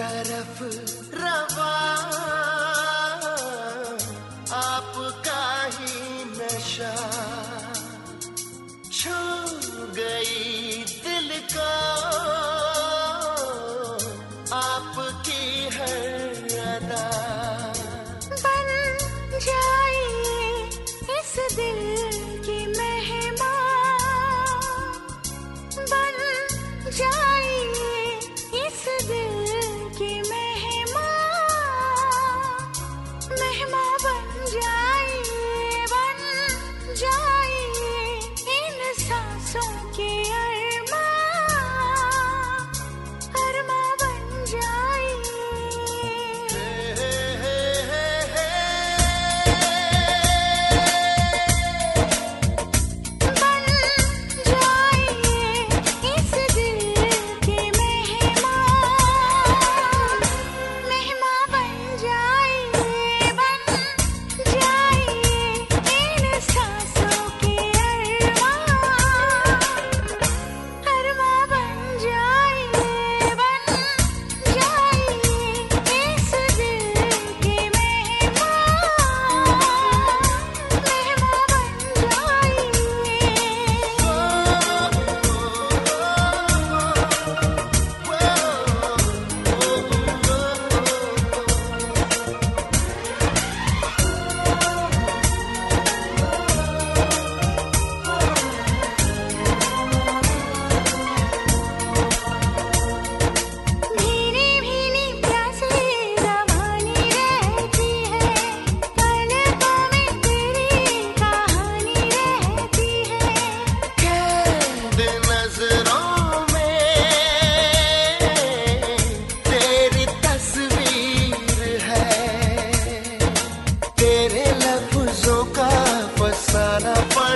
तरफ़ रवा आपका ही नशा छू गई दिल का।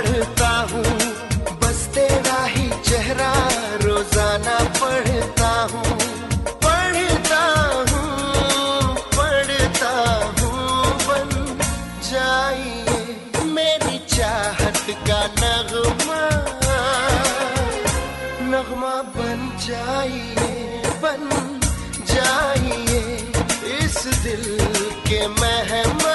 पढ़ता हूँ। बस तेरा ही चेहरा रोज़ाना पढ़ता हूँ। पढ़ता हूँ पढ़ता हूँ। बन जाइए मेरी चाहत का नगमा। नगमा बन जाइए बन जाइए। इस दिल के मेहमान